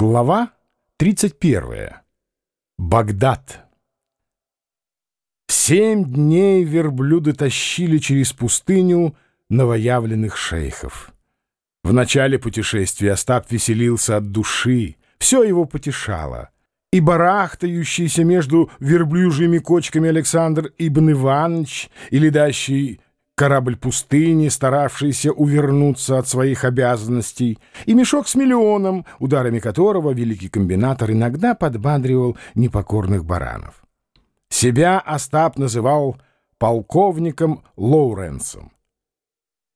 Глава 31. Багдад. Семь дней верблюды тащили через пустыню новоявленных шейхов. В начале путешествия Остап веселился от души, все его потешало. И барахтающийся между верблюжьими кочками Александр Ибн Иванович и ледащий корабль пустыни, старавшийся увернуться от своих обязанностей, и мешок с миллионом, ударами которого великий комбинатор иногда подбадривал непокорных баранов. Себя Остап называл полковником Лоуренсом.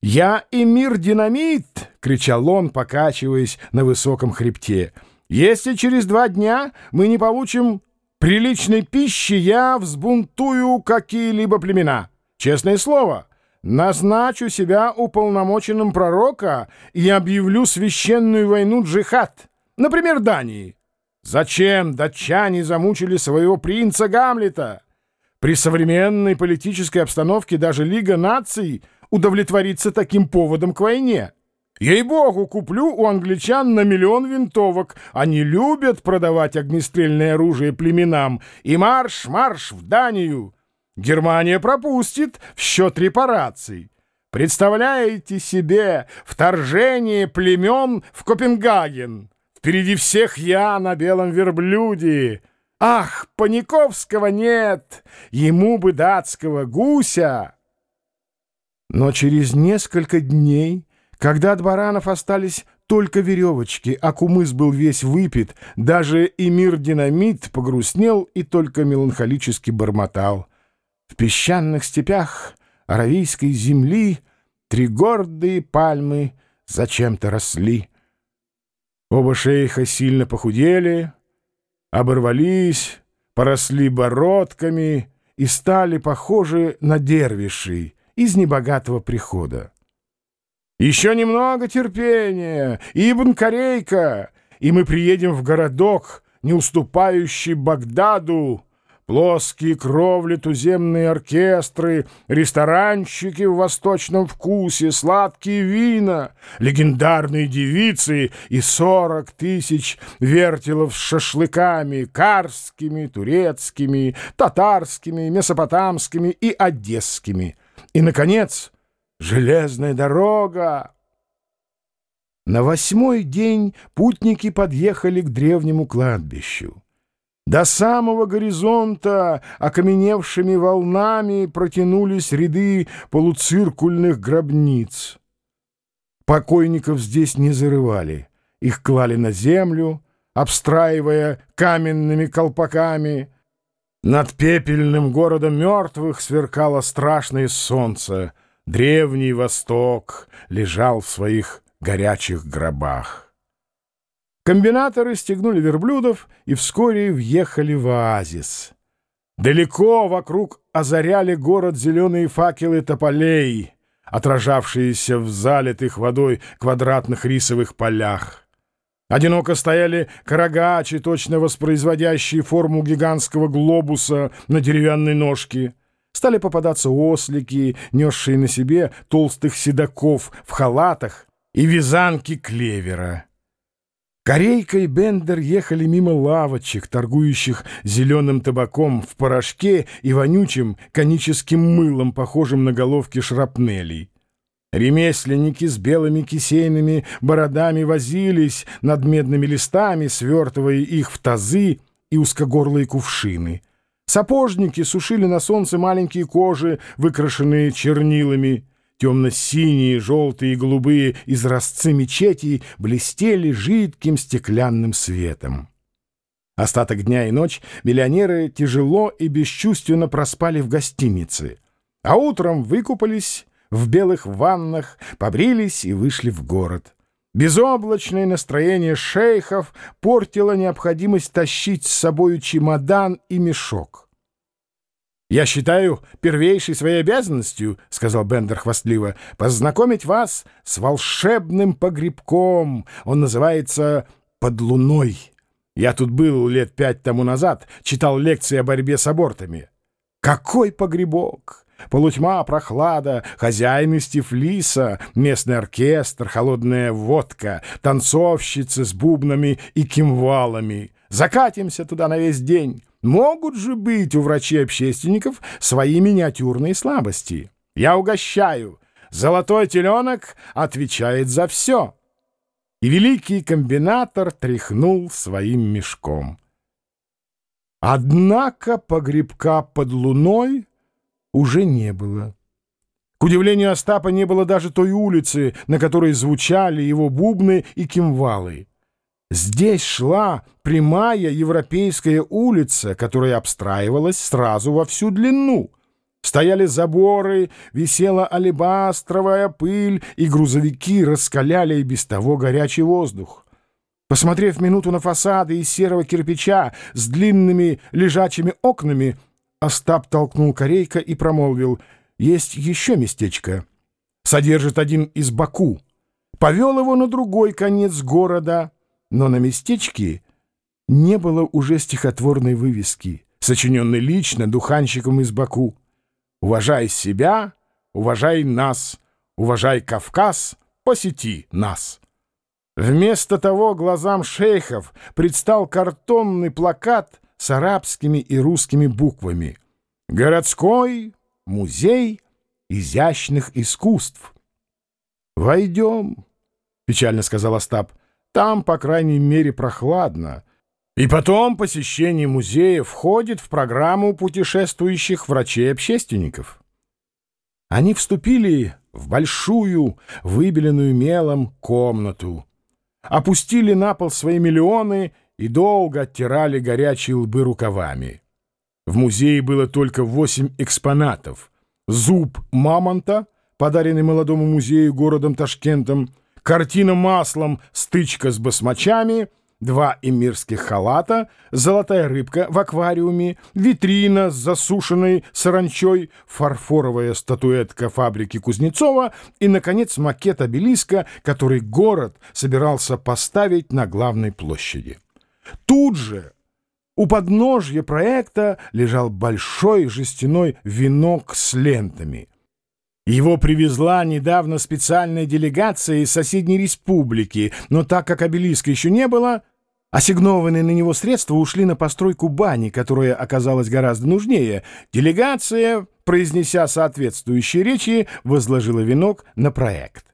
«Я эмир динамит!» — кричал он, покачиваясь на высоком хребте. «Если через два дня мы не получим приличной пищи, я взбунтую какие-либо племена. Честное слово!» Назначу себя уполномоченным пророка и объявлю священную войну джихад, например, Дании. Зачем датчане замучили своего принца Гамлета? При современной политической обстановке даже Лига наций удовлетворится таким поводом к войне. Ей-богу, куплю у англичан на миллион винтовок. Они любят продавать огнестрельное оружие племенам. И марш-марш в Данию! Германия пропустит в счет репараций. Представляете себе вторжение племен в Копенгаген? Впереди всех я на белом верблюде. Ах, Паниковского нет, ему бы датского гуся. Но через несколько дней, когда от баранов остались только веревочки, а кумыс был весь выпит, даже и мир динамит погрустнел и только меланхолически бормотал — в песчаных степях аравийской земли Три гордые пальмы зачем-то росли. Оба шейха сильно похудели, оборвались, поросли бородками и стали похожи на дервишей из небогатого прихода. «Еще немного терпения, Ибн Корейка, и мы приедем в городок, не уступающий Багдаду, плоские кровли, туземные оркестры, ресторанчики в восточном вкусе, сладкие вина, легендарные девицы и сорок тысяч вертелов с шашлыками, карскими, турецкими, татарскими, месопотамскими и одесскими. И, наконец, железная дорога. На восьмой день путники подъехали к древнему кладбищу. До самого горизонта окаменевшими волнами протянулись ряды полуциркульных гробниц. Покойников здесь не зарывали, их клали на землю, обстраивая каменными колпаками. Над пепельным городом мертвых сверкало страшное солнце. Древний Восток лежал в своих горячих гробах. Комбинаторы стегнули верблюдов и вскоре въехали в оазис. Далеко вокруг озаряли город зеленые факелы тополей, отражавшиеся в залитых водой квадратных рисовых полях. Одиноко стояли карагачи, точно воспроизводящие форму гигантского глобуса на деревянной ножке. Стали попадаться ослики, несшие на себе толстых седаков в халатах и вязанки клевера. Корейка и Бендер ехали мимо лавочек, торгующих зеленым табаком в порошке и вонючим коническим мылом, похожим на головки шрапнелей. Ремесленники с белыми кисейными бородами возились над медными листами, свертывая их в тазы и узкогорлые кувшины. Сапожники сушили на солнце маленькие кожи, выкрашенные чернилами. Темно-синие, желтые и голубые изразцы мечетей блестели жидким стеклянным светом. Остаток дня и ночь миллионеры тяжело и бесчувственно проспали в гостинице, а утром выкупались в белых ваннах, побрились и вышли в город. Безоблачное настроение шейхов портило необходимость тащить с собою чемодан и мешок. «Я считаю первейшей своей обязанностью, — сказал Бендер хвастливо, — познакомить вас с волшебным погребком. Он называется «Под луной». Я тут был лет пять тому назад, читал лекции о борьбе с абортами. Какой погребок! Полутьма, прохлада, хозяин из Тифлиса, местный оркестр, холодная водка, танцовщицы с бубнами и кимвалами. Закатимся туда на весь день. Могут же быть у врачей-общественников свои миниатюрные слабости. Я угощаю. Золотой теленок отвечает за все. И великий комбинатор тряхнул своим мешком. Однако погребка под луной уже не было. К удивлению Остапа не было даже той улицы, на которой звучали его бубны и кимвалы. Здесь шла прямая европейская улица, которая обстраивалась сразу во всю длину. Стояли заборы, висела алебастровая пыль, и грузовики раскаляли и без того горячий воздух. Посмотрев минуту на фасады из серого кирпича с длинными лежачими окнами, Остап толкнул корейка и промолвил «Есть еще местечко. Содержит один из Баку. Повел его на другой конец города, но на местечке не было уже стихотворной вывески, сочиненной лично духанщиком из Баку. «Уважай себя, уважай нас, уважай Кавказ, посети нас». Вместо того глазам шейхов предстал картонный плакат с арабскими и русскими буквами. «Городской музей изящных искусств». «Войдем», — печально сказал Остап. «Там, по крайней мере, прохладно. И потом посещение музея входит в программу путешествующих врачей-общественников». Они вступили в большую, выбеленную мелом комнату опустили на пол свои миллионы и долго оттирали горячие лбы рукавами. В музее было только восемь экспонатов. Зуб мамонта, подаренный молодому музею городом Ташкентом, картина маслом «Стычка с басмачами», два эмирских халата, золотая рыбка в аквариуме, витрина с засушенной саранчой, фарфоровая статуэтка фабрики Кузнецова и, наконец, макет обелиска, который город собирался поставить на главной площади. Тут же у подножья проекта лежал большой жестяной венок с лентами. Его привезла недавно специальная делегация из соседней республики, но так как обелиска еще не было, Ассигнованные на него средства ушли на постройку бани, которая оказалась гораздо нужнее. Делегация, произнеся соответствующие речи, возложила венок на проект.